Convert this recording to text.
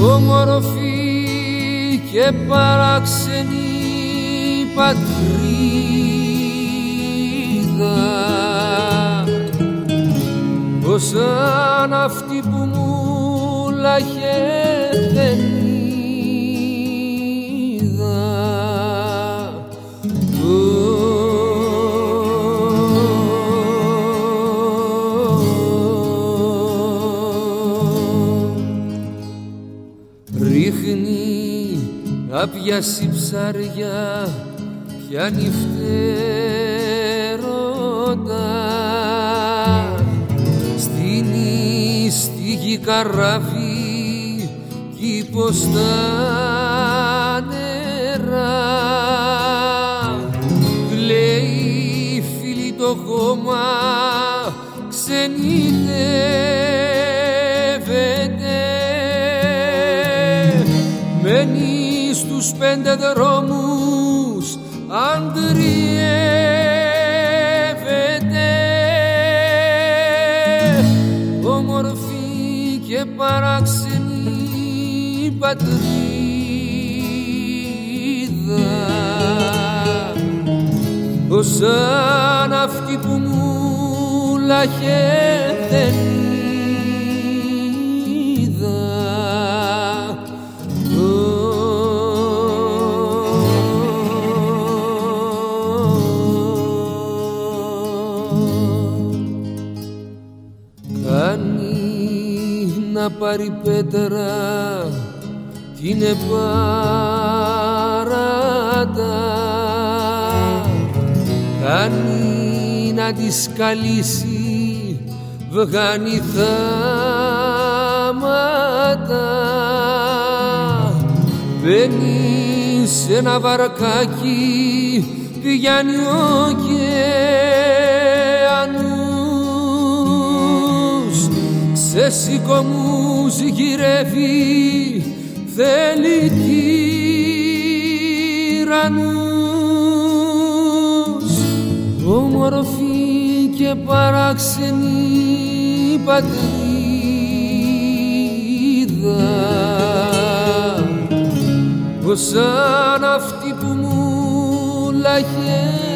όμορφη και παράξενη πατρίδα. Πως σαν αυτή που μου λαχε δεν είδα Ρίχνει απιάσει ψάρια πιάνει φτερόντα στείνει στη γη καράβι κήπος στα νερά. Κλαίει φίλη το χώμα ξενιτεύεται μένει στους πέντε δρόμους αντριεύεται. Όμορφη και παράξενη πατρίδα. Ως σαν αυτή που μου λαχε να πάρει πέτρα την επάρατα κάνει να της σκαλίσει βγάνει θάματα. Μπαίνει σε ένα βαρκάκι πηγαίνει ο σε σηκωμούς γυρεύει θέλει τυραννούς όμορφη και παράξενη πατρίδα. Πως σαν αυτή που μου λάγε δεν